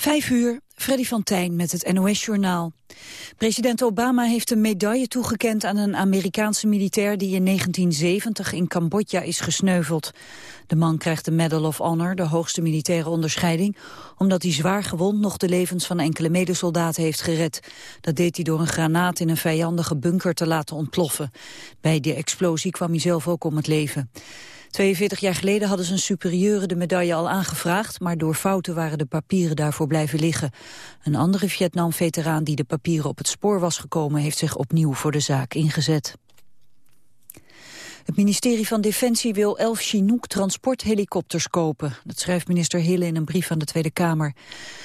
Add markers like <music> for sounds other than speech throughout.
Vijf uur, Freddy van Tijn met het NOS-journaal. President Obama heeft een medaille toegekend aan een Amerikaanse militair... die in 1970 in Cambodja is gesneuveld. De man krijgt de Medal of Honor, de hoogste militaire onderscheiding... omdat hij zwaar gewond nog de levens van enkele medesoldaten heeft gered. Dat deed hij door een granaat in een vijandige bunker te laten ontploffen. Bij de explosie kwam hij zelf ook om het leven. 42 jaar geleden hadden zijn superieuren de medaille al aangevraagd, maar door fouten waren de papieren daarvoor blijven liggen. Een andere Vietnam-veteraan die de papieren op het spoor was gekomen, heeft zich opnieuw voor de zaak ingezet. Het ministerie van Defensie wil elf Chinook transporthelikopters kopen. Dat schrijft minister Hille in een brief aan de Tweede Kamer.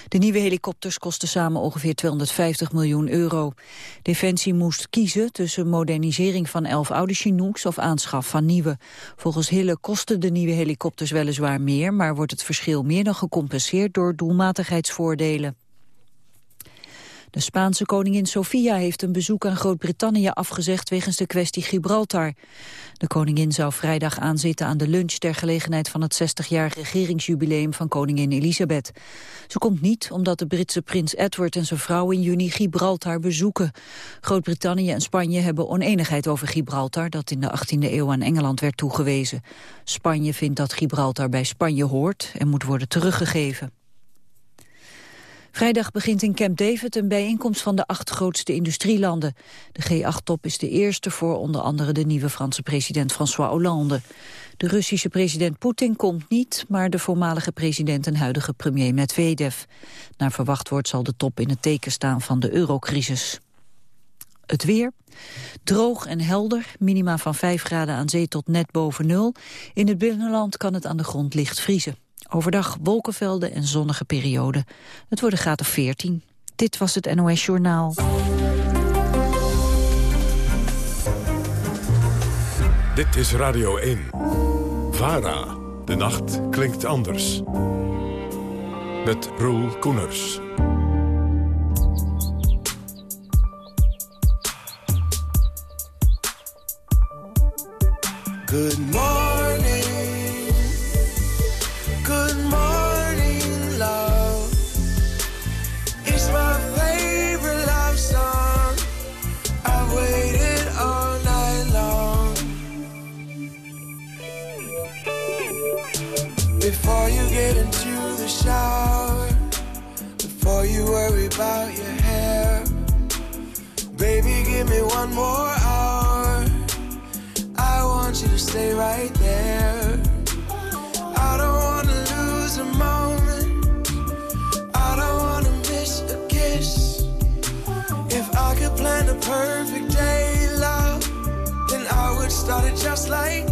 De nieuwe helikopters kosten samen ongeveer 250 miljoen euro. Defensie moest kiezen tussen modernisering van elf oude Chinooks of aanschaf van nieuwe. Volgens Hille kosten de nieuwe helikopters weliswaar meer, maar wordt het verschil meer dan gecompenseerd door doelmatigheidsvoordelen. De Spaanse koningin Sofia heeft een bezoek aan Groot-Brittannië afgezegd wegens de kwestie Gibraltar. De koningin zou vrijdag aanzitten aan de lunch ter gelegenheid van het 60-jarig regeringsjubileum van koningin Elisabeth. Ze komt niet omdat de Britse prins Edward en zijn vrouw in juni Gibraltar bezoeken. Groot-Brittannië en Spanje hebben oneenigheid over Gibraltar dat in de 18e eeuw aan Engeland werd toegewezen. Spanje vindt dat Gibraltar bij Spanje hoort en moet worden teruggegeven. Vrijdag begint in Camp David een bijeenkomst van de acht grootste industrielanden. De G8-top is de eerste voor onder andere de nieuwe Franse president François Hollande. De Russische president Poetin komt niet, maar de voormalige president en huidige premier Medvedev. Naar verwacht wordt zal de top in het teken staan van de eurocrisis. Het weer. Droog en helder, minima van 5 graden aan zee tot net boven nul. In het binnenland kan het aan de grond licht vriezen. Overdag wolkenvelden en zonnige perioden. Het wordt een graad of 14. Dit was het NOS Journaal. Dit is Radio 1. VARA. De nacht klinkt anders. Met Roel Koeners. Good morning. Shower before you worry about your hair. Baby, give me one more hour. I want you to stay right there. I don't wanna lose a moment. I don't wanna miss a kiss. If I could plan a perfect day, love, then I would start it just like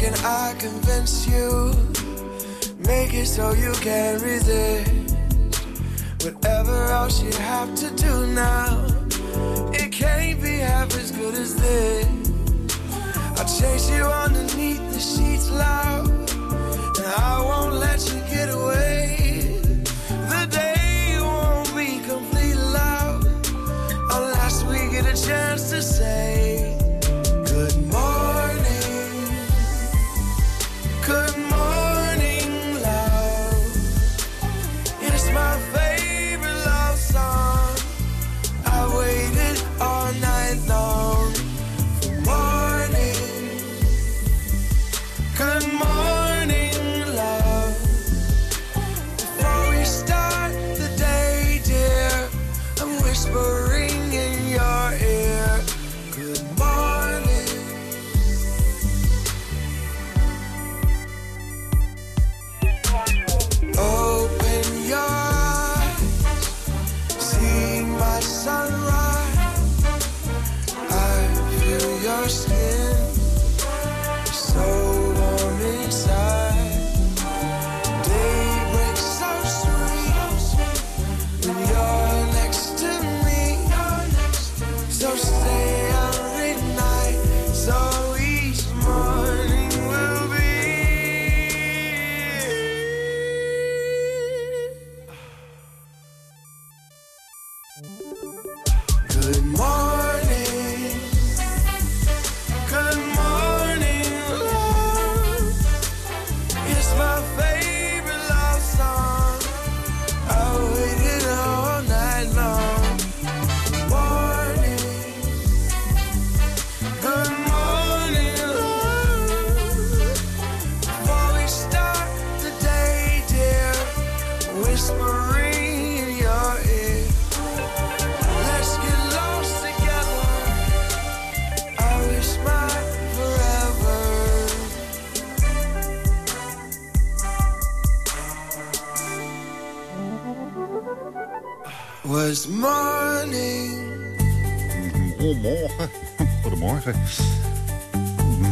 can I convince you? Make it so you can't resist. Whatever else you have to do now, it can't be half as good as this. I'll chase you underneath the sheets loud, and I won't let you get away.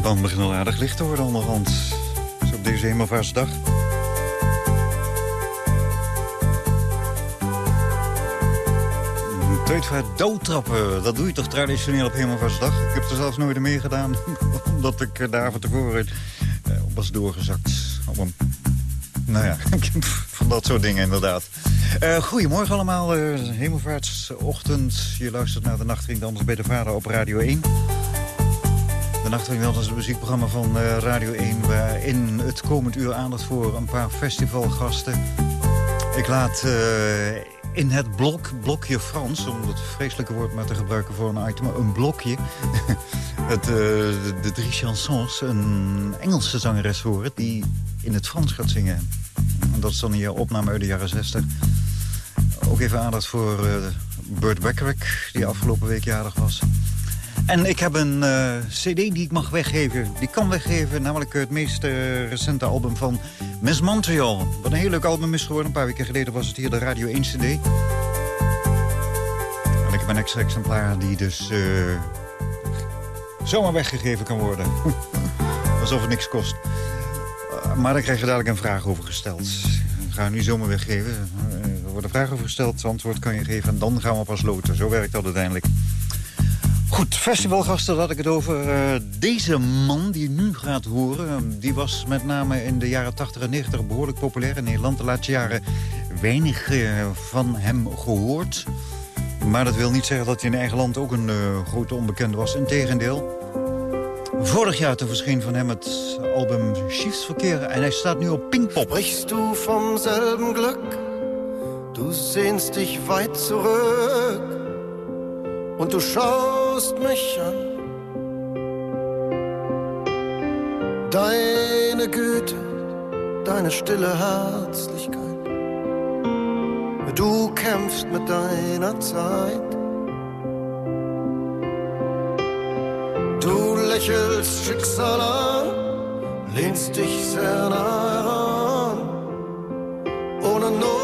Dan begint al aardig licht te worden onderhand. Zo op deze hemelvaartsdag. Tweetvaart doodtrappen, dat doe je toch traditioneel op hemelvaartsdag? Ik heb er zelfs nooit mee gedaan, <laughs> omdat ik daar van tevoren uh, was doorgezakt. Op nou ja, <laughs> van dat soort dingen inderdaad. Uh, goedemorgen allemaal, uh, hemelvaartsochtend. Je luistert naar de Nachtring Anders bij de Vader op Radio 1. De Nachtring is het muziekprogramma van uh, Radio 1... waarin het komend uur aandacht voor een paar festivalgasten. Ik laat in het blok, blokje Frans... om dat vreselijke woord maar te gebruiken voor een item, een blokje... <laughs> het, de, de drie chansons, een Engelse zangeres horen... die in het Frans gaat zingen. En dat is dan hier opname uit de jaren 60. Ook even aandacht voor uh, Burt Bacharach, die afgelopen week jarig was. En ik heb een uh, cd die ik mag weggeven. Die kan weggeven, namelijk het meest uh, recente album van Miss Montreal. Wat een heel leuk album is geworden. Een paar weken geleden was het hier de Radio 1 cd. En ik heb een extra exemplaar die dus zomaar weggegeven kan worden. <laughs> Alsof het niks kost. maar dan krijg je dadelijk een vraag over gesteld. Ik ga nu zomaar weggeven wordt een vraag over gesteld, antwoord kan je geven... en dan gaan we pas loten. Zo werkt dat uiteindelijk. Goed, festivalgasten had ik het over. Uh, deze man die nu gaat horen... die was met name in de jaren 80 en 90 behoorlijk populair in Nederland. De laatste jaren weinig uh, van hem gehoord. Maar dat wil niet zeggen dat hij in eigen land ook een uh, grote onbekende was. Integendeel. Vorig jaar toen verscheen van hem het album Schiefsverkeer... en hij staat nu op Pinkpop. Sprichst du vom selben Glück? Du weit zurück und du mich an. Deine Güte, deine stille Herzlichkeit. Du kämpfst mit deiner Zeit. Du lächelst Schicksal an, lehnst dich sehr nah heran, ohne Not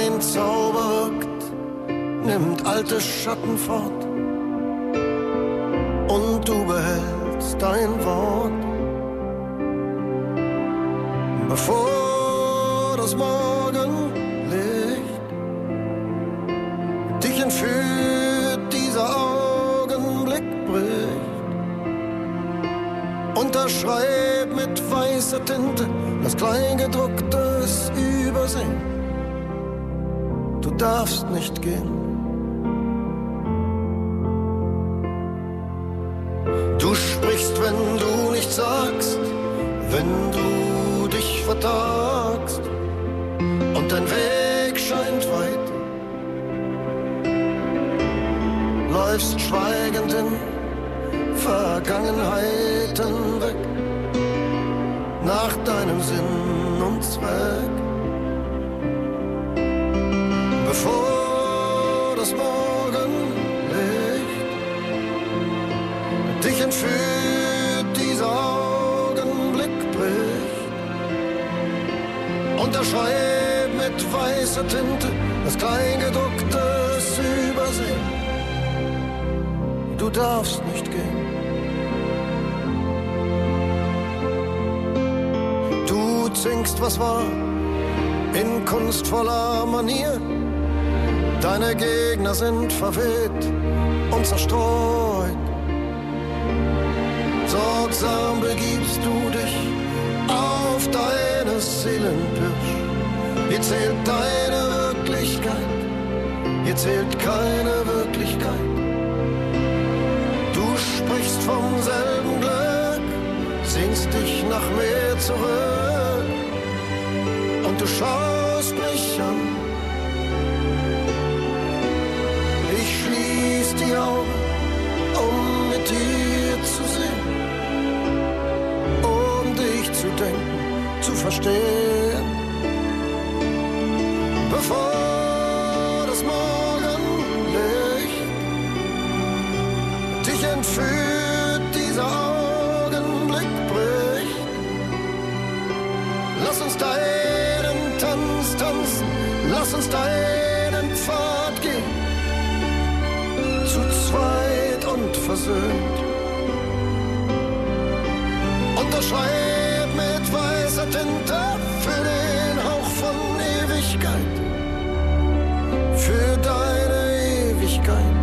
Dein Zauber wirkt, nimmt alte Schatten fort und du behältst dein Wort. Bevor das Morgenlicht dich entführt, dieser Augenblick bricht. Unterschreib mit weißer Tinte das Kleingedrucktes übersehen darfst nicht gehen. Du sprichst, wenn du nichts sagst, wenn du dich vertagst und dein Weg scheint weit. Läufst schweigend in Vergangenheiten weg, nach deinem Sinn und Zweck. Bevor das Morgenlicht dich entführt, dieser Augenblick bricht. Unterschreib mit weißer Tinte das Kleingedrucktes übersehen. Du darfst nicht gehen. Du zingst, was war in kunstvoller Manier Deine Gegner sind verweht und zerstreut. Sorgsam begibst du dich auf deine Seelenpirsch. Hier zählt deine Wirklichkeit, hier zählt keine Wirklichkeit. Du sprichst vom selben Glück, sehnst dich nach mehr zurück und du schaust mich an die Augen, um mit dir zu sehen, um dich zu denken, zu verstehen. Bevor versöhnt. Unterschreib mit weißer Tinte für den Hauch von Ewigkeit, für deine Ewigkeit.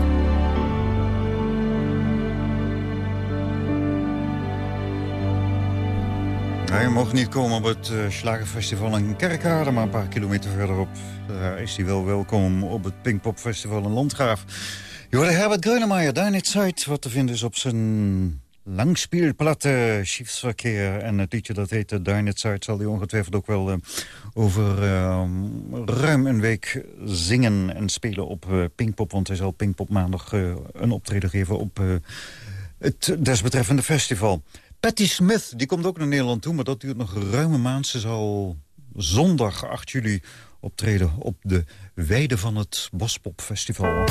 Hij mocht niet komen op het uh, in Kerkrade, maar een paar kilometer verderop uh, is hij wel welkom op het Pinkpop Festival in Landgraaf. Je Herbert Grönemeyer, niet Zeit, wat te vinden is op zijn langspielplatte Schiefsverkeer. En het liedje dat heet Dine Zeit zal hij ongetwijfeld ook wel uh, over ruim een week zingen en spelen op Pinkpop. Want hij zal Pinkpop maandag een optreden geven op het desbetreffende festival. Patty Smith, die komt ook naar Nederland toe, maar dat duurt nog ruime maand. Ze zal zondag 8 juli optreden op de weide van het Bospopfestival.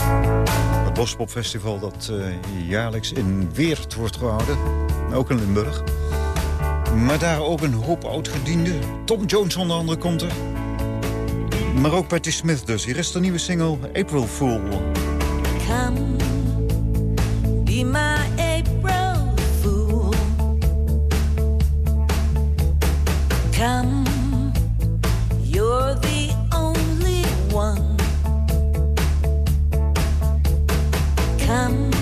Het Bospopfestival dat uh, jaarlijks in Weert wordt gehouden, ook in Limburg. Maar daar ook een hoop oudgedienden. Tom Jones onder andere komt er. Maar ook Patty Smith dus. Hier is de nieuwe single April Fool. My come, Come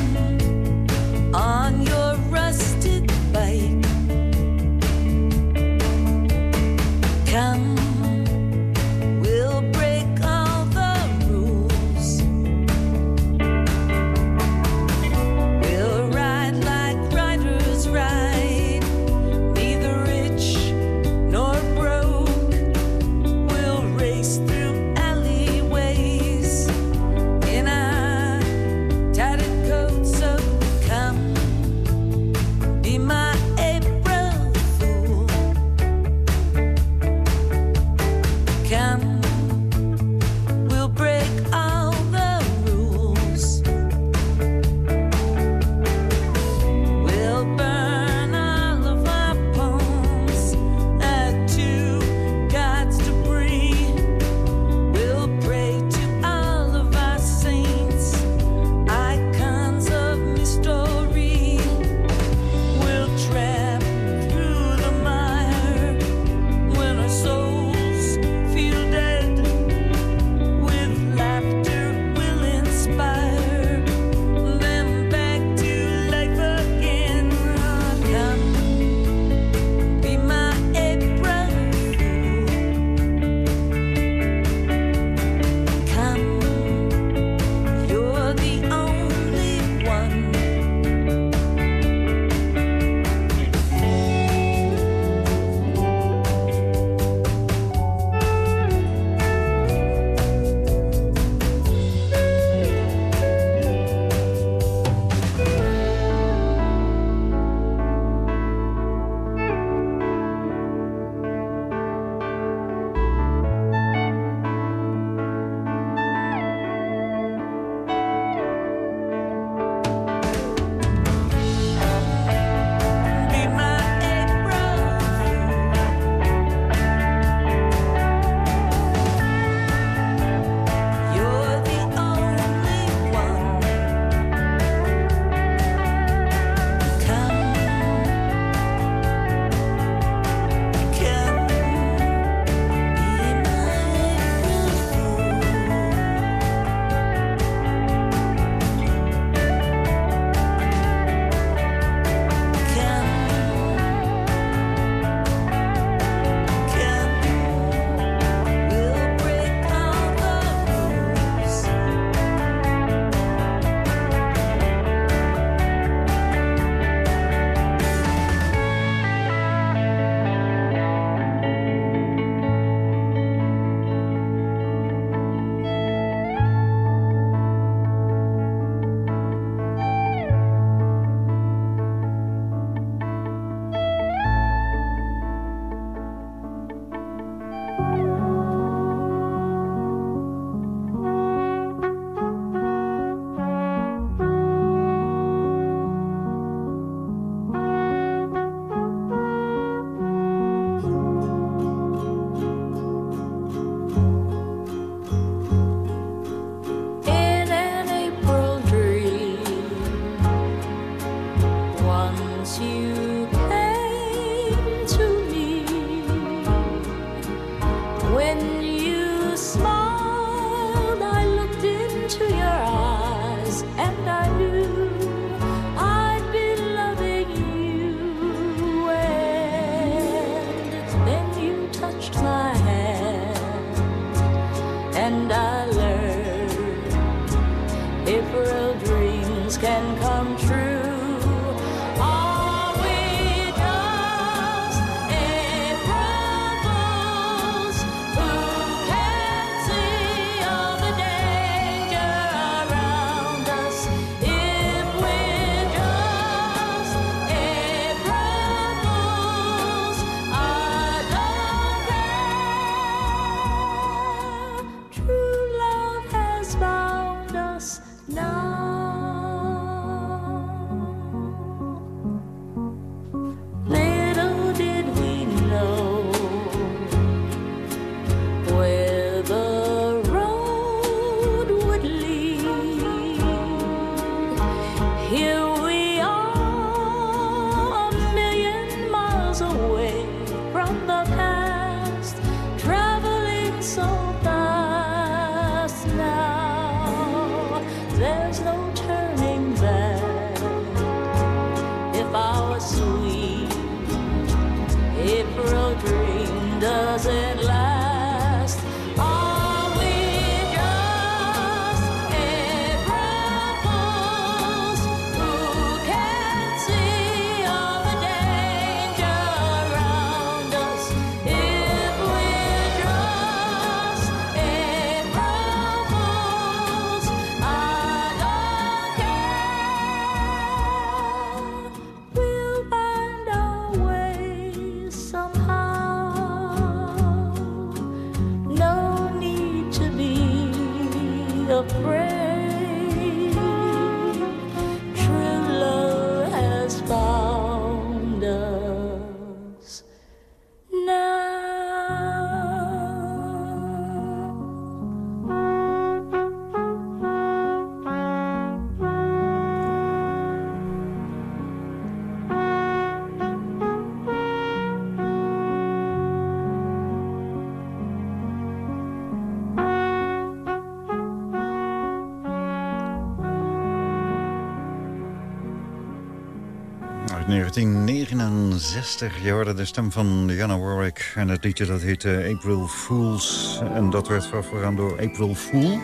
1969, je hoorde de stem van Diana Warwick. En het liedje dat heette April Fools. En dat werd vooraan door April Fool.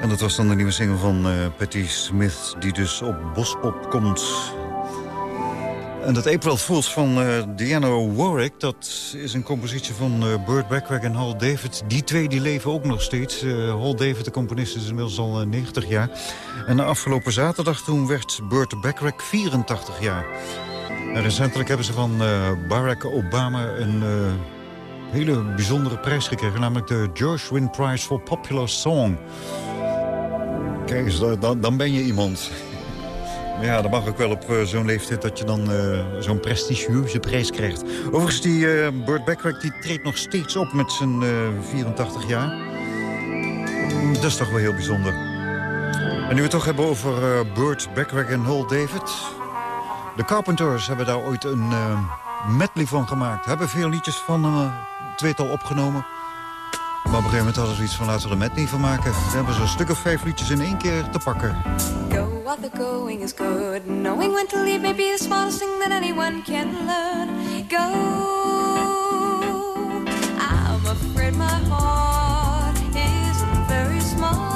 En dat was dan de nieuwe single van eh Patti Smith... die dus op Bospop komt. En dat April Fools van eh, Diana Warwick... dat is een compositie van eh, Burt Bacharach en Hal David. Die twee die leven ook nog steeds. Eh, Hal David, de componist, is inmiddels al eh, 90 jaar. En afgelopen zaterdag toen werd Burt Bacharach 84 jaar. En recentelijk hebben ze van Barack Obama een hele bijzondere prijs gekregen. Namelijk de Gershwin Prize for Popular Song. Kijk eens, dan, dan ben je iemand. Ja, dat mag ook wel op eh, zo'n leeftijd dat je dan eh, zo'n prestigieuze prijs krijgt. Overigens, die eh Burt Bacharach die treedt nog steeds op met zijn eh 84 jaar. Mm, Dat is toch wel heel bijzonder. En nu we het toch hebben over Burt Bacharach en Hal David. De Carpenters hebben daar ooit een medley van gemaakt. Hebben veel liedjes van een tweetal opgenomen. Maar op een gegeven moment hadden ze iets van laten we er medley van maken. Dan hebben ze een stuk of vijf liedjes in één keer te pakken. Go while the going is good. Knowing when to leave may be the smartest thing that anyone can learn. Go. I'm afraid my heart isn't very smart.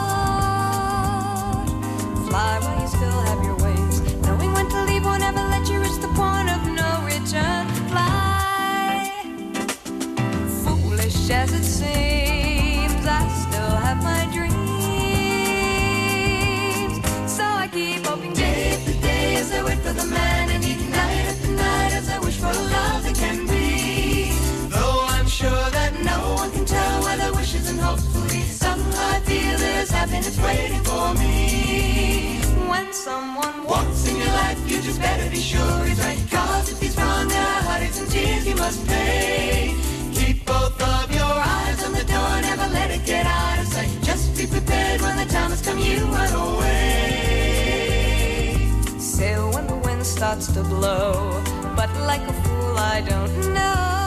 Fly while you still have your wings. Knowing when to leave won't ever let you reach the point of no return. Fly. Foolish as it seems, better be sure he's right. Cause if he's wrong, there are heartaches and tears you must pay. Keep both of your eyes on the door, never let it get out of sight. Just be prepared when the time has come, you run away. Sail when the wind starts to blow, but like a fool, I don't know.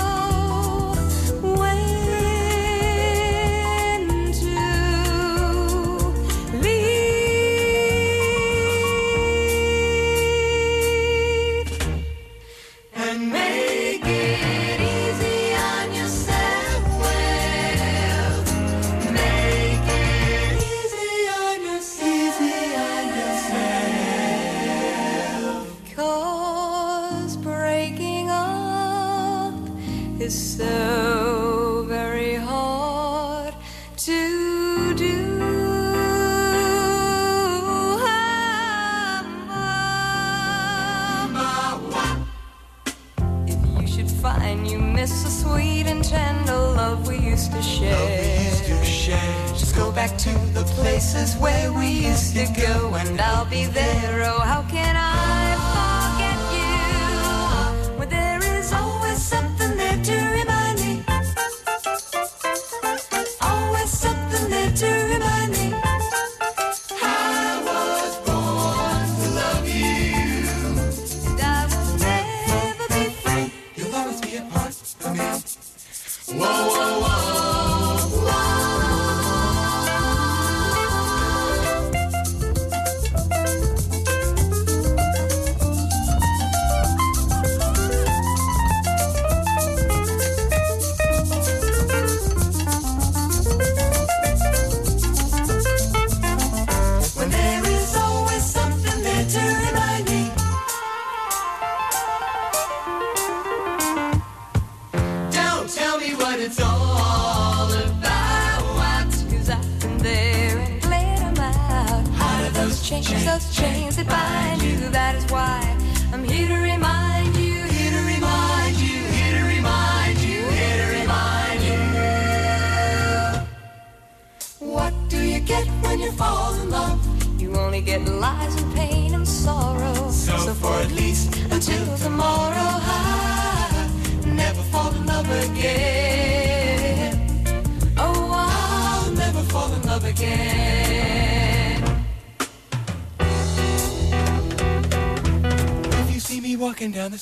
Places where we used to go, and I'll be there. Oh, how can I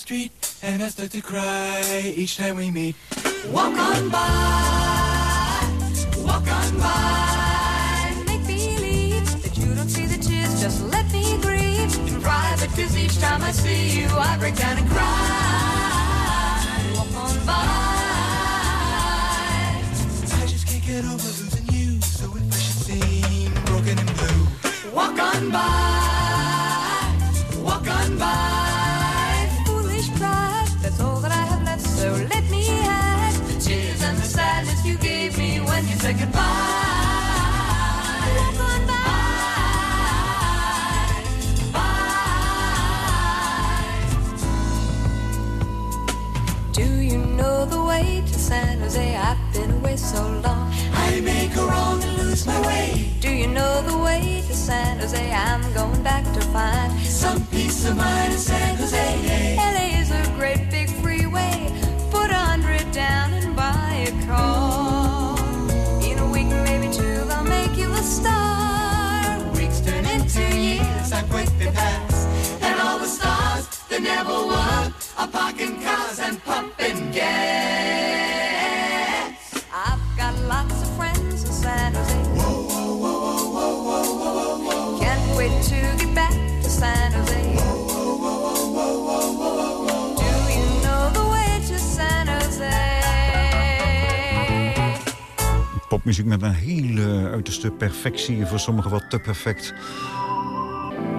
street and I start to cry each time we meet, walk on by, walk on by. Make believe that you don't see the tears, just let me grieve in private. Cause each time I see you, I break down and cry. Walk on by. I just can't get over losing you, so if I should seem broken and blue, walk on by, way to San Jose? I've been away so long. I may go wrong and lose my way. Do you know the way to San Jose? I'm going back to find some peace of mind in San Jose. Never were are parking cars and pumping gas. I've got lots of friends in San Jose. Whoa, whoa, whoa, whoa, whoa, whoa, whoa, whoa. Can't wait to get back to San Jose. Whoa, whoa, whoa, whoa, whoa, whoa, whoa. Do you know the way to San Jose? Popmuziek met een hele uiterste perfectie. Voor sommigen wat te perfect.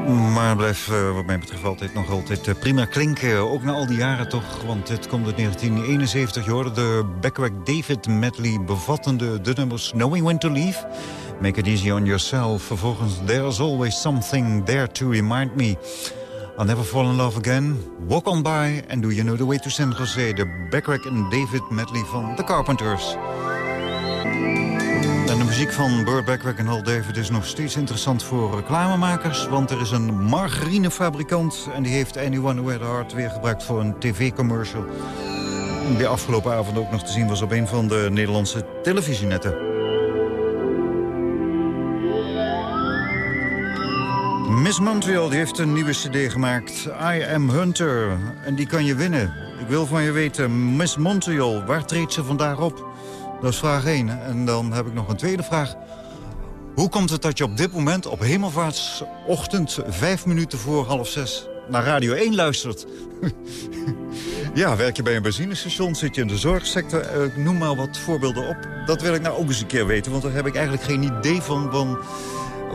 Maar blijft eh, wat mij betreft altijd nog altijd eh, prima klinken. Ook na al die jaren toch. Want dit komt uit 1971. Je hoorde de Backrack David medley bevattende de nummers Knowing When to Leave. Make it easy on yourself. Vervolgens There's always something there to remind me. I'll never fall in love again. Walk on by. And do you know the way to San Jose? De Backrack en David medley van The Carpenters. Muziek van Burt Backrack en Hal David is nog steeds interessant voor reclamemakers. Want er is een margarinefabrikant en die heeft Anyone Who Had a Heart weer gebruikt voor een tv-commercial. Die afgelopen avond ook nog te zien was op een van de Nederlandse televisienetten. Miss Montreal die heeft een nieuwe cd gemaakt, I Am Hunter. En die kan je winnen. Ik wil van je weten, Miss Montreal, waar treedt ze vandaag op? Dat is vraag 1. En dan heb ik nog een tweede vraag. Hoe komt het dat je op dit moment op hemelvaartsochtend... vijf minuten voor half zes naar Radio 1 luistert? <laughs> ja, werk je bij een benzinestation, zit je in de zorgsector... eh, ik noem maar wat voorbeelden op. Dat wil ik nou ook eens een keer weten, want daar heb ik eigenlijk geen idee van... van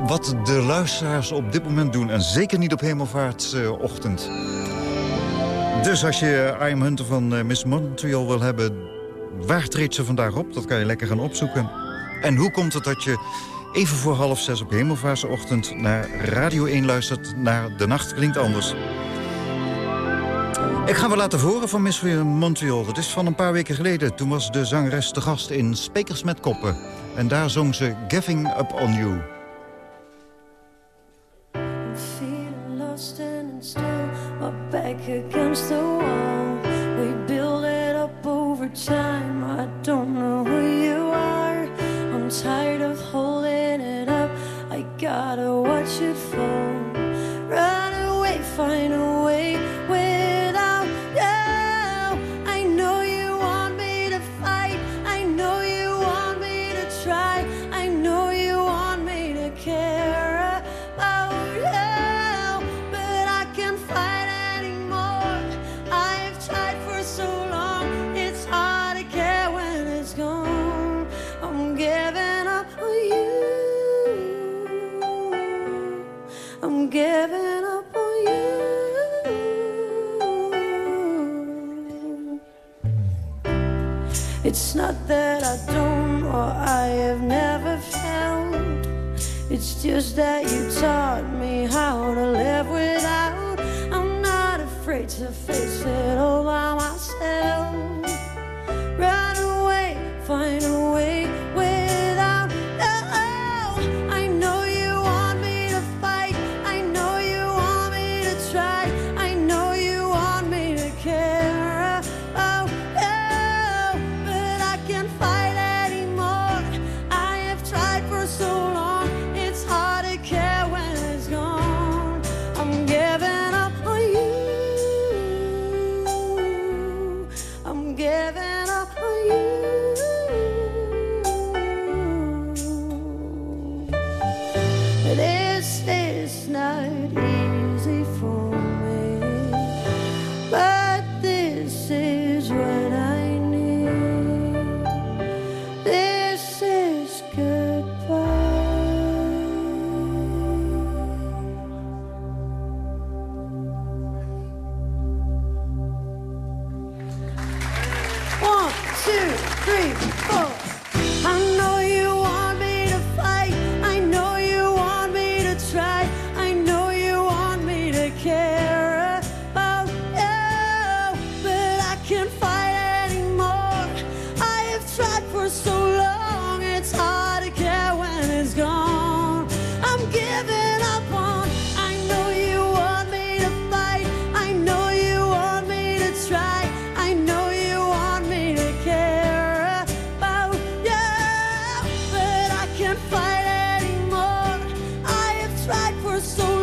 wat de luisteraars op dit moment doen. En zeker niet op hemelvaartsochtend. Dus als je I Am Hunter van eh, Miss Montreal wil hebben... Waar treedt ze vandaag op? Dat kan je lekker gaan opzoeken. En hoe komt het dat je even voor half zes op hemelvaartsochtend... naar Radio 1 luistert naar De Nacht Klinkt Anders? Ik ga wel laten horen van Miss Montreal. Dat is van een paar weken geleden. Toen was de zangeres te gast in Spekers met Koppen. En daar zong ze Giving Up On You. It's not that I don't or I have never felt. It's just that you taught me how to live without. I'm not afraid to face it all by myself. So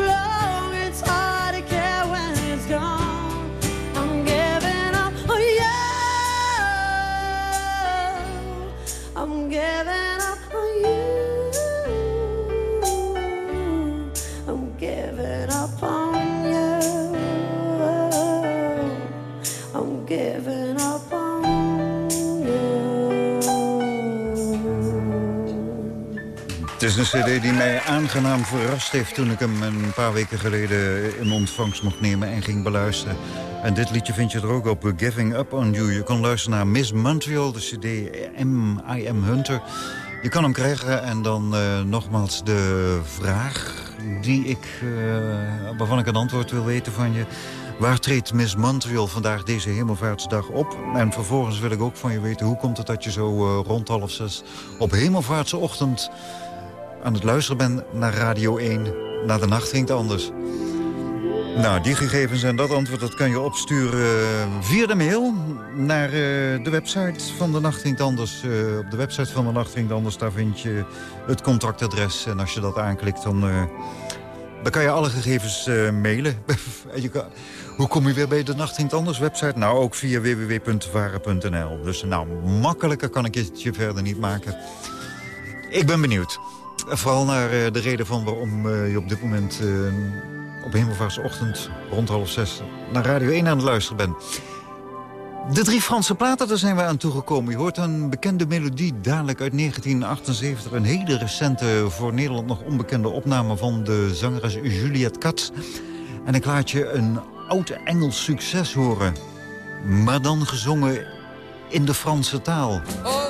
is een cd die mij aangenaam verrast heeft... toen ik hem een paar weken geleden in ontvangst mocht nemen en ging beluisteren. En dit liedje vind je er ook op, Giving Up On You. Je kan luisteren naar Miss Montreal, de cd M, I Am Hunter. Je kan hem krijgen en dan eh, nogmaals de vraag die ik, eh, waarvan ik een antwoord wil weten van je. Waar treedt Miss Montreal vandaag deze hemelvaartsdag op? En vervolgens wil ik ook van je weten... hoe komt het dat je zo eh, rond half zes op hemelvaartsochtend aan het luisteren bent naar Radio 1... naar de nacht ging het anders. Nou, die gegevens en dat antwoord dat kan je opsturen eh, via de mail... naar eh, de website van de Nacht Ging Anders. Eh, op de website van de Nacht Ging Anders, daar vind je het contactadres. En als je dat aanklikt, dan, dan kan je alle gegevens mailen. <laughs> En je kan, hoe kom je weer bij de Nacht Anders website? Nou, ook via www.varen.nl. Dus nou, makkelijker kan ik het je verder niet maken. Ik ben benieuwd. Vooral naar eh, de reden van waarom eh, je op dit moment... eh, op hemelvaartsochtend rond half zes naar Radio 1 aan het luisteren bent. De drie Franse platen, daar zijn we aan toegekomen. Je hoort een bekende melodie, dadelijk uit 1978. Een hele recente, voor Nederland nog onbekende opname... van de zangeres Juliette Katz. En ik laat je een oud Engels succes horen. Maar dan gezongen in de Franse taal. Oh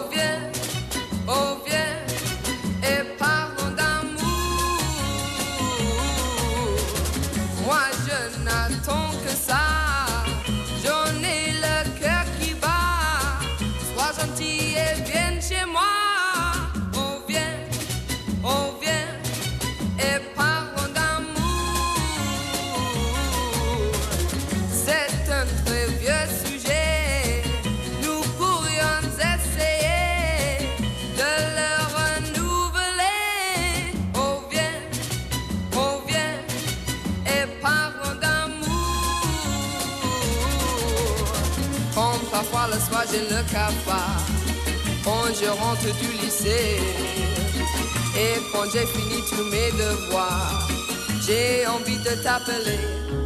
soir j'ai le cafard, quand je rentre du lycée, et quand j'ai fini tous mes devoirs, j'ai envie de t'appeler,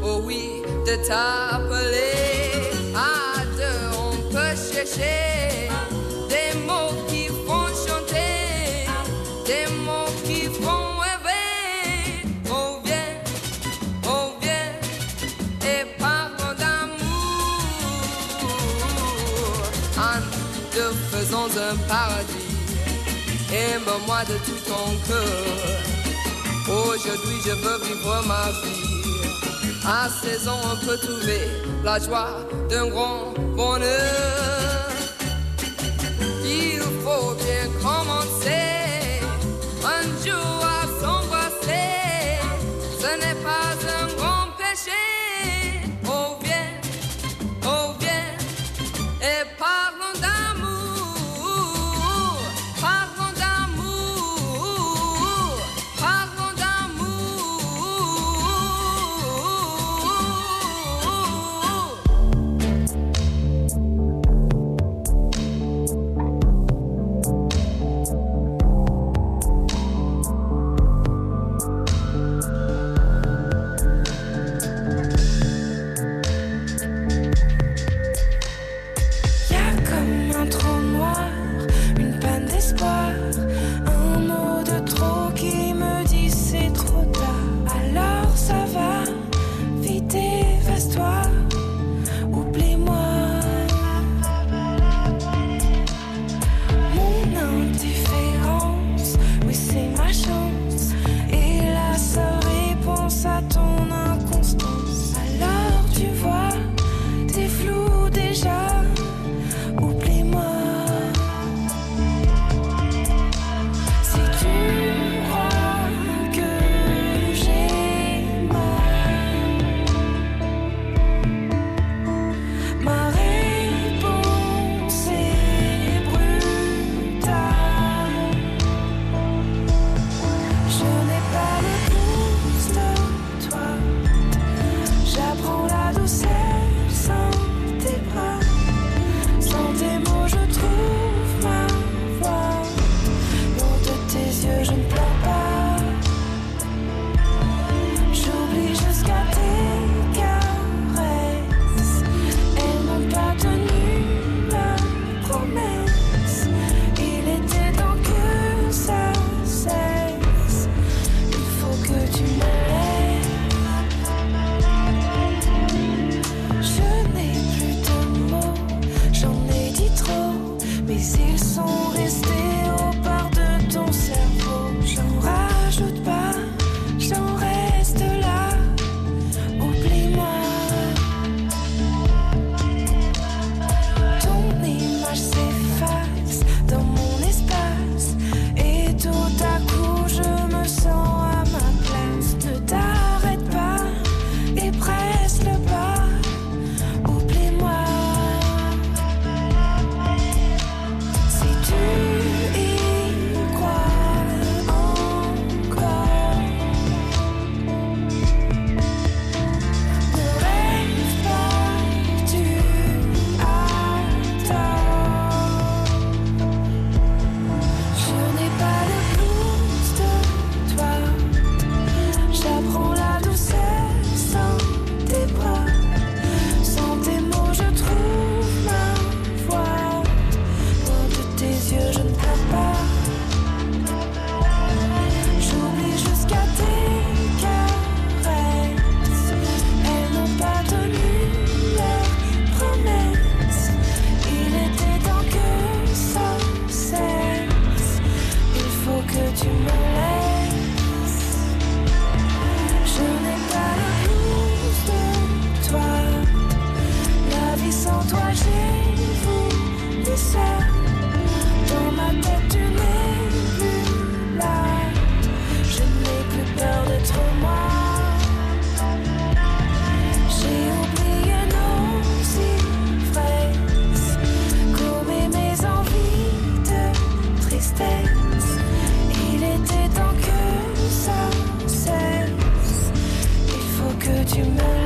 oh oui, de t'appeler. À deux, on peut chercher faisant un paradis, aime-moi de tout ton cœur. Aujourd'hui je veux vivre ma vie. À 16 ans on peut trouver la joie d'un grand bonheur. that you meant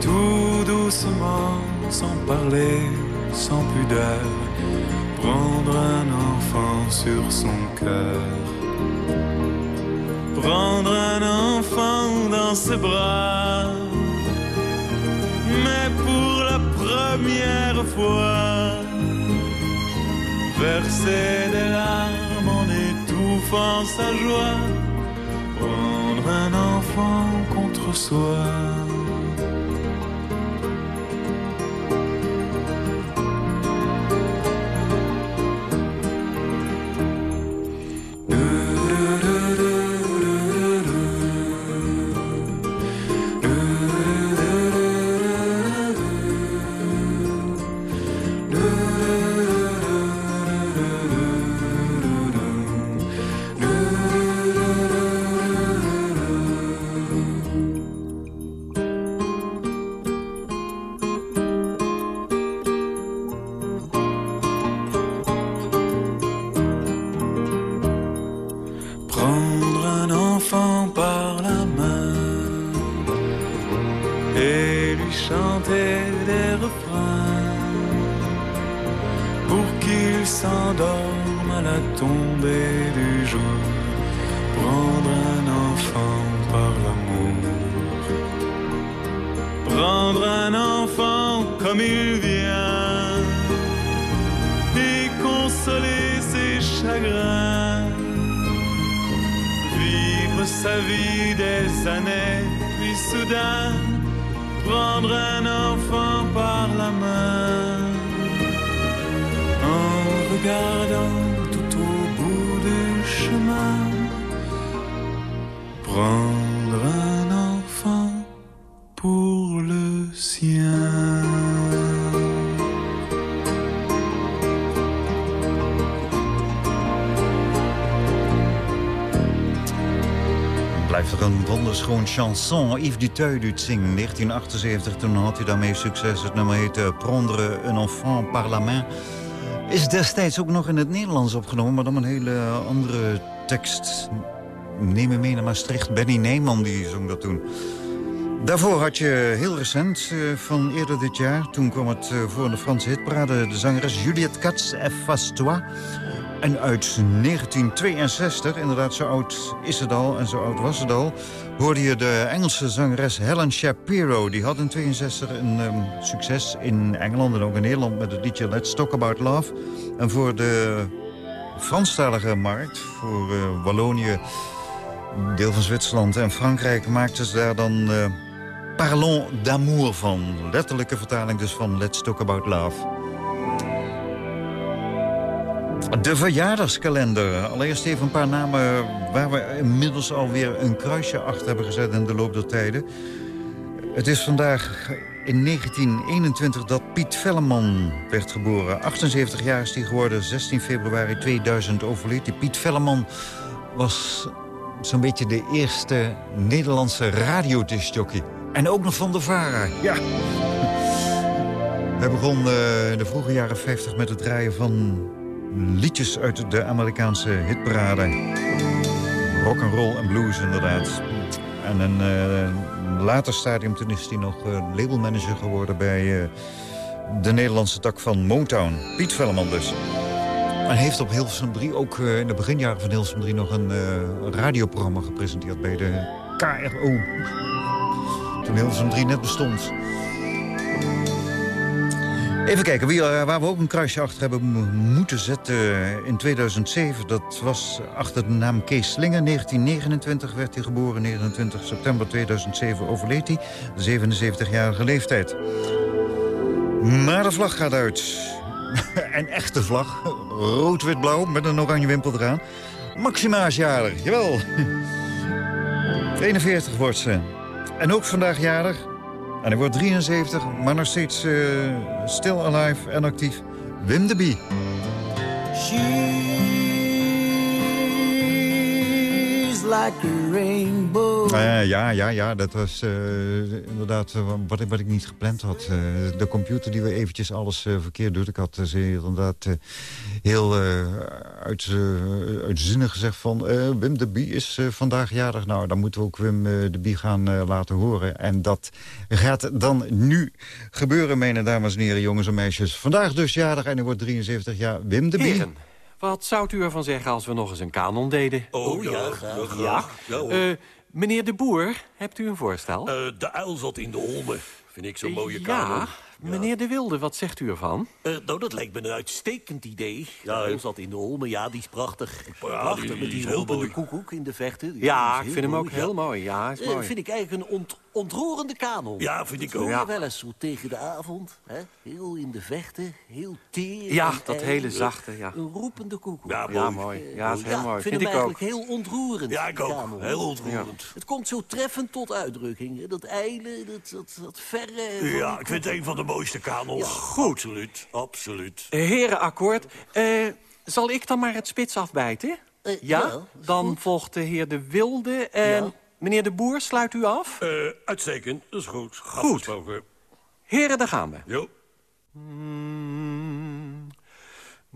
tout doucement, sans parler, sans pudeur, prendre un enfant sur son cœur. Prendre un enfant dans ses bras, mais pour la première fois, verser des larmes en étouffant sa joie, contre soi. Sa vie des années, puis soudain prendre un enfant par la main, en regardant tout au bout du chemin, prendre un een wonderschoon chanson. Yves Duteuil doet zingen. 1978, toen had hij daarmee succes. Het nummer heette Prendre un enfant par la main. Is destijds ook nog in het Nederlands opgenomen, maar dan een hele andere tekst. Neem me mee naar Maastricht. Benny Neyman die zong dat toen. Daarvoor had je heel recent, eh, van eerder dit jaar... toen kwam het eh, voor de Franse hitparade... de zangeres Juliette Katz, Efface-toi. En uit 1962, inderdaad zo oud is het al en zo oud was het al... hoorde je de Engelse zangeres Helen Shapiro. Die had in 62 een ehm, succes in Engeland en ook in Nederland... met het liedje Let's Talk About Love. En voor de Franstalige markt. Voor eh, Wallonië, deel van Zwitserland en Frankrijk... maakten ze daar dan eh Parlons d'amour van. Letterlijke vertaling dus van Let's Talk About Love. De verjaardagskalender. Allereerst even een paar namen waar we inmiddels alweer een kruisje achter hebben gezet in de loop der tijden. Het is vandaag in 1921 dat Piet Velleman werd geboren. 78 jaar is hij geworden, 16 februari 2000 overleed hij. Piet Velleman was zo'n beetje de eerste Nederlandse radiodiscjockey. En ook nog van de VARA, ja. Hij begon eh, in de vroege jaren 50 met het draaien van liedjes uit de Amerikaanse hitparade. Rock and roll en blues inderdaad. En in eh, een later stadium toen is hij nog eh, labelmanager geworden bij eh, de Nederlandse tak van Motown. Piet Velleman dus. En heeft op Hilversum 3 ook in de beginjaren van Hilversum 3 nog een radioprogramma gepresenteerd bij de KRO. Toen Hilversum 3 net bestond. Even kijken, wie, eh, waar we ook een kruisje achter hebben mo- moeten zetten in 2007. Dat was achter de naam Kees Slinger. 1929 werd hij geboren, 29 september 2007 overleed hij. 77-jarige leeftijd. Maar de vlag gaat uit. <laughs> een echte vlag. Rood-wit-blauw met een oranje wimpel eraan. Maxima jarig, jawel. <laughs> 41 wordt ze. En ook vandaag jarig. En hij wordt 73, maar nog steeds eh, still alive en actief. Wim de Bie. Like a rainbow. Nou ja, ja, ja, dat was eh, inderdaad eh, wat, ik- wat ik niet gepland had. Eh, de computer die we eventjes alles verkeerd doet. Ik had ze inderdaad eh, heel eh, uit, uitzinnig gezegd van... eh, Wim de Bie is vandaag jarig. Nou, dan moeten we ook Wim de Bie gaan laten horen. En dat gaat dan nu gebeuren, menen dames en heren, jongens en meisjes. Vandaag dus jarig en hij wordt 73 jaar. Wim de Bie. Heren, wat zou u ervan zeggen als we nog eens een kanon deden? Oh, ja, graag. Ja. Ja, hoor. Eh, meneer de Boer, hebt u een voorstel? Eh, de uil zat in de holme. Vind ik zo'n mooie ja, meneer de Wilde, wat zegt u ervan? Eh, nou, dat lijkt me een uitstekend idee. De uil zat in de holme, ja, die is prachtig. prachtig, die- met die die is heel roepende mooi. koekoek in de vechten. Ja, die ik vind hem ook mooi, heel mooi. Ja, is Eh, mooi. vind ik eigenlijk een ont ontroerende kanon. Ja, vind ik ook. Ja. wel eens zo tegen de avond, hè? heel in de vechten, heel teer. Ja, dat hele eh, zachte, ja. Een roepende koekoek. Ja, Ja, mooi. mooi. Ja, is heel mooi. Ik vind, Vind hem ik ook. eigenlijk heel ontroerend. Ja, ik die ook. kanon. Heel ontroerend. Het komt zo treffend tot uitdrukking. hè. Dat eilen, dat, dat, dat verre... Ja, ik vind het een van de mooiste kanons. Goed. Absoluut, absoluut. Eh, Heren, akkoord. Eh, zal ik dan maar het spits afbijten? Eh, ja? ja, dan volgt de heer de Wilde en... Meneer de Boer, sluit u af? Eh, uitstekend, dat is goed. Goed. Heren, daar gaan we. Jo.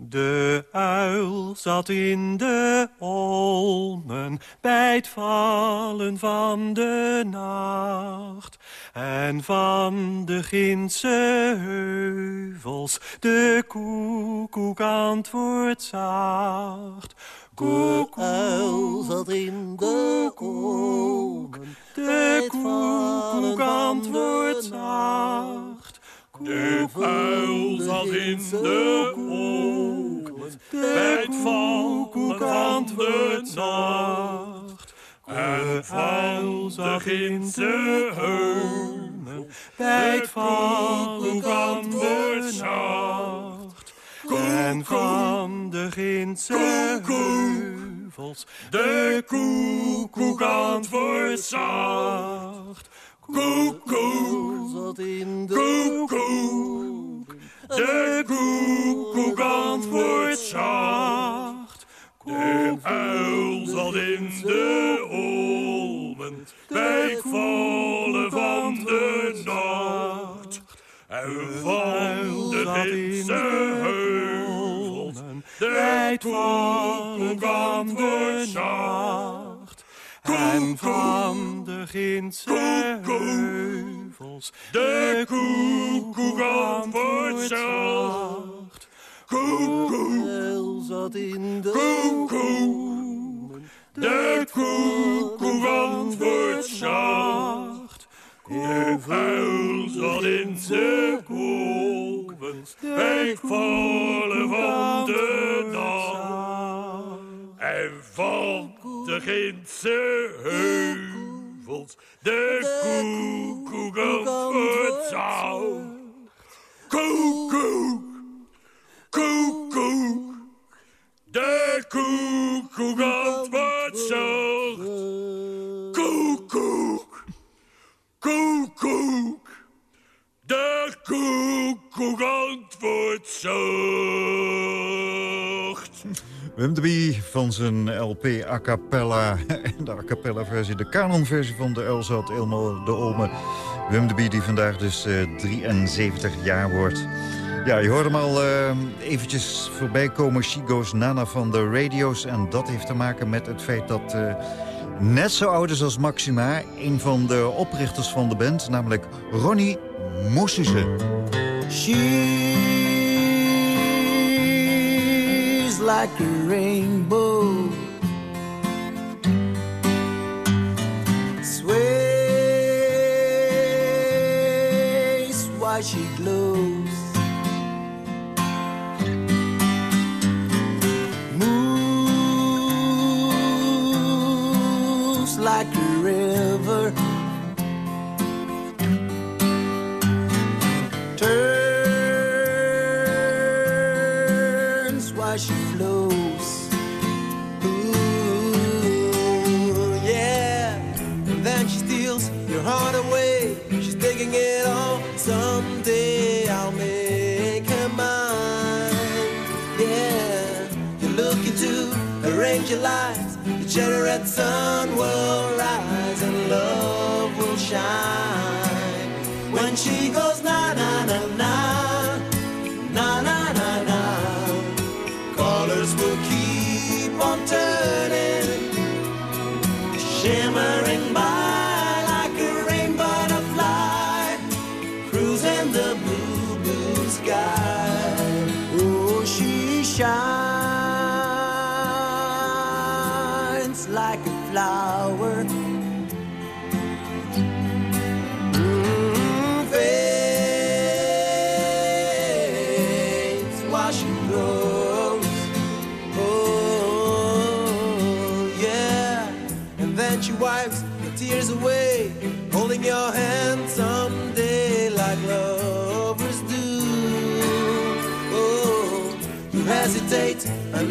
De uil zat in de olmen bij het vallen van de nacht. En van de Ginse heuvels de koekoek antwoordt zacht. De uil zat in de olmen, de koekoek antwoordt zacht. De uil zat in de olmen, bij het vallen van de nacht. En uil zat in de olmen, bij het vallen van de nacht. En van de Ginse heuvels De koekoek antwoordt zacht. Koekoek, zat in de koekoek. De koekoek antwoordt zacht. De uil zat in de olmen. Bij het vallen van de nacht. En van de Ginse heuvels. de koekoek antwoordt zacht. En Ginse heuvels De koekoek antwoordt zacht. Koekoek, zat in de koekoek. De koekoek antwoordt zacht. De uil zat in de kolven bij het vallen van de nacht. En van de Gindse heuvels de koekoek antwoord zou. Koekoek, koekoek, de koekoek antwoord zacht. Koekoek, koekoek, de koekoek antwoord zacht. Wim de Bie van zijn LP A Cappella. <laughs> De A Cappella versie, de kanonversie van de Elzat Ilmo de Olme. Wim de Bie die vandaag dus eh, 73 jaar wordt. Ja, je hoort hem al eh, eventjes voorbij komen. She Goes Nana van de radio's. En dat heeft te maken met het feit dat... eh, net zo oud is als Maxima. Een van de oprichters van de band, namelijk Ronnie Moessuze. She's like a rainbow. Sways why she glows. Moves like a river.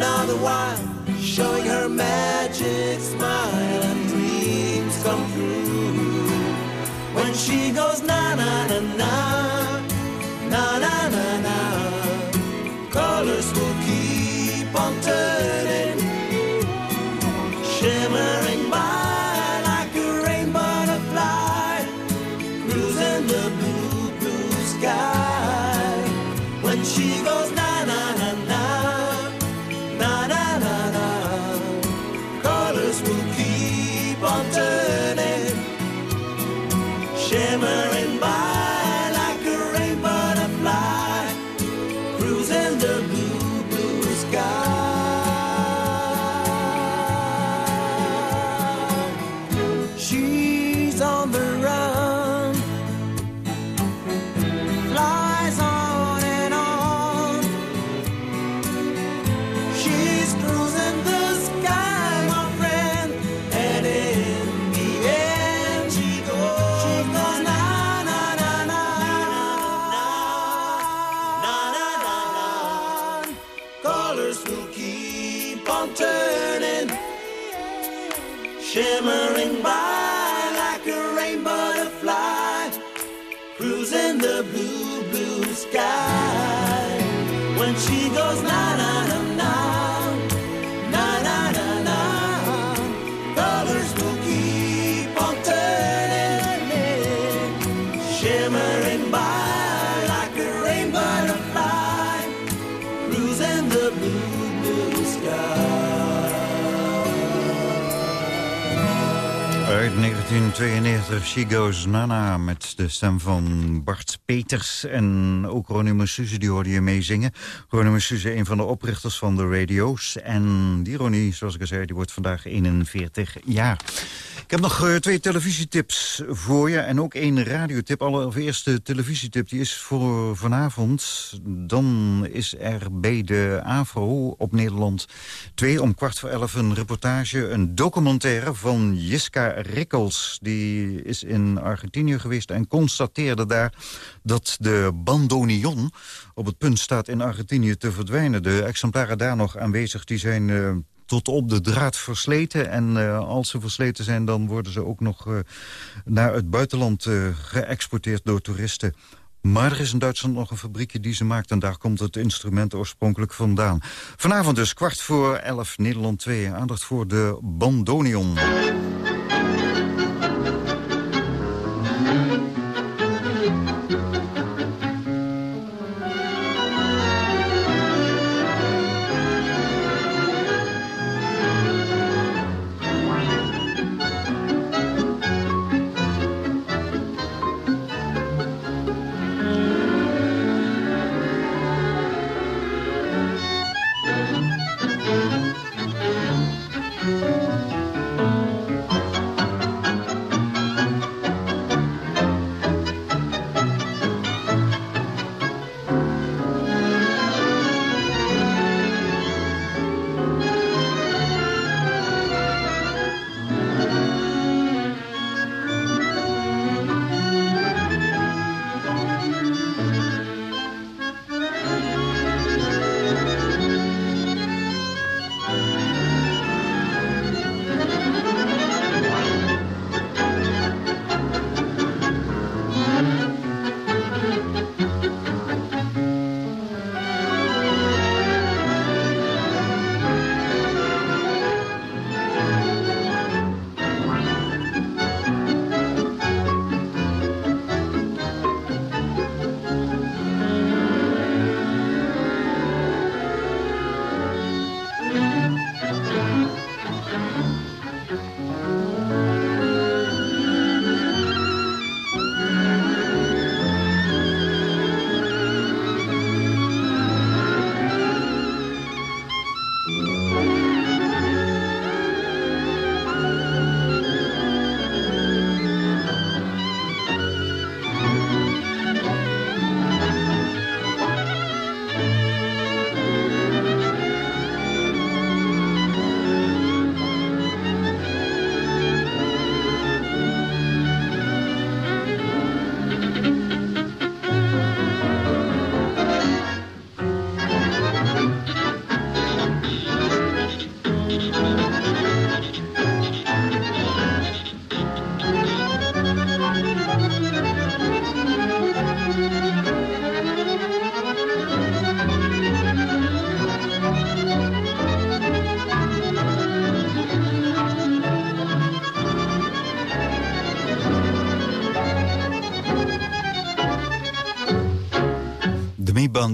Another while showing her magic smile and dreams come true. When she goes na na na na, na na na na, colors will keep on turning, shimmering by like a rain butterfly, cruising the blue blue sky. 1992, She Goes Nana, met de stem van Bart Peters. En ook Ronnie Massuze, die hoorde je meezingen. Ronnie Massuze, een van de oprichters van de radio's. En die Ronnie, zoals ik al zei, die wordt vandaag 41 jaar. Ik heb nog eh, twee televisietips voor je en ook één radiotip. Allereerst de televisietip, die is voor vanavond. Dan is er bij de AVRO op Nederland 2 om kwart voor elf een reportage... een documentaire van Jiska Rikkels. Die is in Argentinië geweest en constateerde daar dat de bandoneon op het punt staat in Argentinië te verdwijnen. De exemplaren daar nog aanwezig die zijn... tot op de draad versleten. En eh, als ze versleten zijn, dan worden ze ook nog eh, naar het buitenland eh, geëxporteerd door toeristen. Maar er is in Duitsland nog een fabriekje die ze maakt... en daar komt het instrument oorspronkelijk vandaan. Vanavond dus kwart voor elf, Nederland 2. Aandacht voor de bandoneon.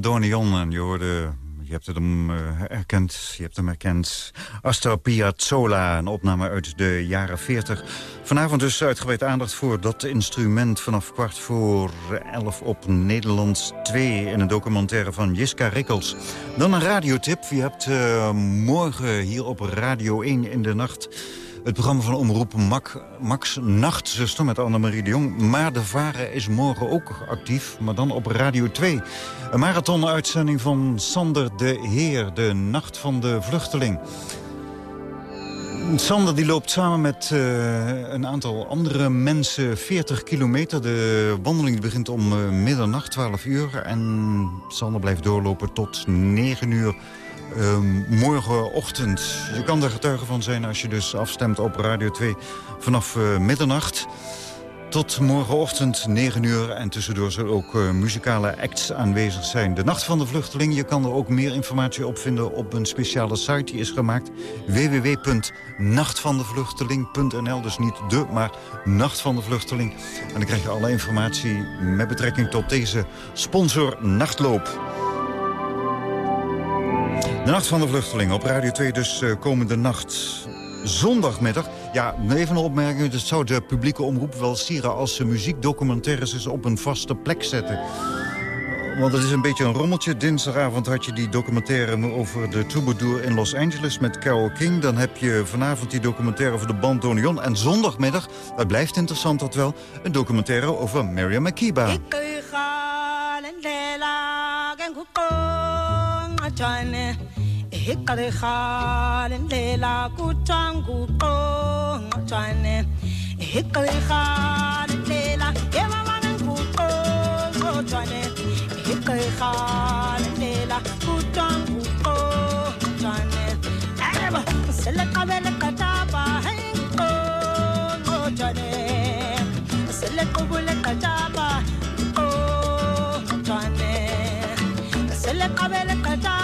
Bandoneon, en je hoorde... Je hebt hem eh, herkend, je hebt hem herkend. Astor Piazzolla, een opname uit de jaren 40. Vanavond dus uitgebreid aandacht voor dat instrument... vanaf kwart voor elf op Nederlands 2... in een documentaire van Jiska Rikkels. Dan een radiotip. Je hebt eh, morgen hier op Radio 1 in de nacht... Het programma van Omroep Max, Max Nachtzuster met Annemarie de Jong. Maar de Varen is morgen ook actief, maar dan op Radio 2. Een marathon-uitzending van Sander de Heer, de Nacht van de Vluchteling. Sander die loopt samen met eh, een aantal andere mensen 40 kilometer. De wandeling begint om eh, middernacht, 12 uur. En Sander blijft doorlopen tot 9 uur Ehm, morgenochtend. Je kan er getuige van zijn als je dus afstemt op Radio 2 vanaf eh, middernacht. Tot morgenochtend 9 uur en tussendoor zullen ook eh, muzikale acts aanwezig zijn. De Nacht van de Vluchteling, je kan er ook meer informatie op vinden op een speciale site die is gemaakt. www.nachtvandevluchteling.nl Dus niet de, maar Nacht van de Vluchteling. En dan krijg je alle informatie met betrekking tot deze sponsor Nachtloop. De Nacht van de Vluchteling op Radio 2 dus eh, komende nacht. Zondagmiddag. Ja, even een opmerking. Het zou de publieke omroep wel sieren als ze muziekdocumentaires eens op een vaste plek zetten. Want het is een beetje een rommeltje. Dinsdagavond had je die documentaire over de troubadour in Los Angeles met Carole King. Dan heb je vanavond die documentaire over de bandoneon. En zondagmiddag, het blijft interessant dat wel, een documentaire over Miriam Makeba. Igqirha lendlela ke nguqongqojane igqirha lendlela kuthiwa nguqongqojane igqirha lendlela yemama ke nguqongqojane igqirha lendlela kuthiwa nguqongqojane eba seleqabele qatapa hayi nguqongqojane selequbule qatapa ngqongqojane seleqabele qatapa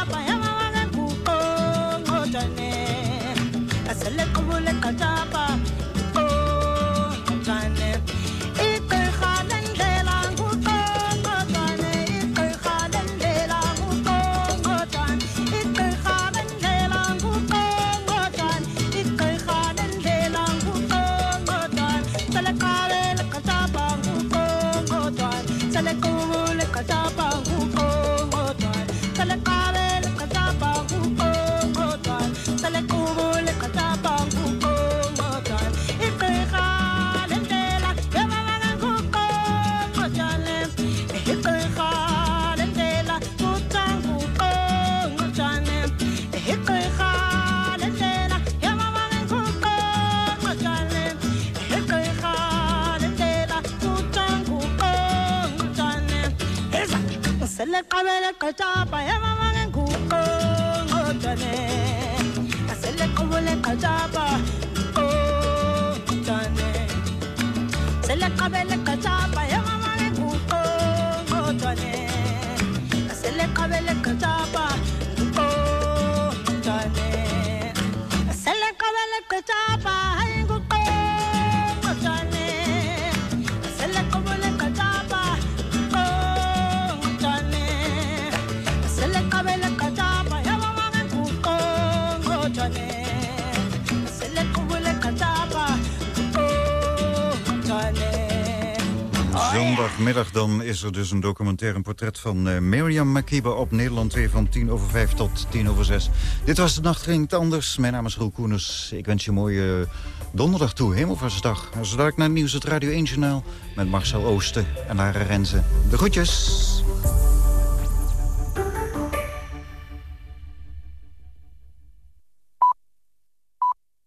Zondagmiddag dan is er dus een documentaire, een portret van eh, Miriam Makeba op Nederland 2 van 10 over 5 tot 10 over 6. Dit was de Nacht Ging Het Anders. Mijn naam is Roel Koeners. Ik wens je een mooie donderdag toe, hemelvaartsdag. En zo dadelijk naar het nieuws het Radio 1 Journaal met Marcel Oosten en Lara Renze. De groetjes.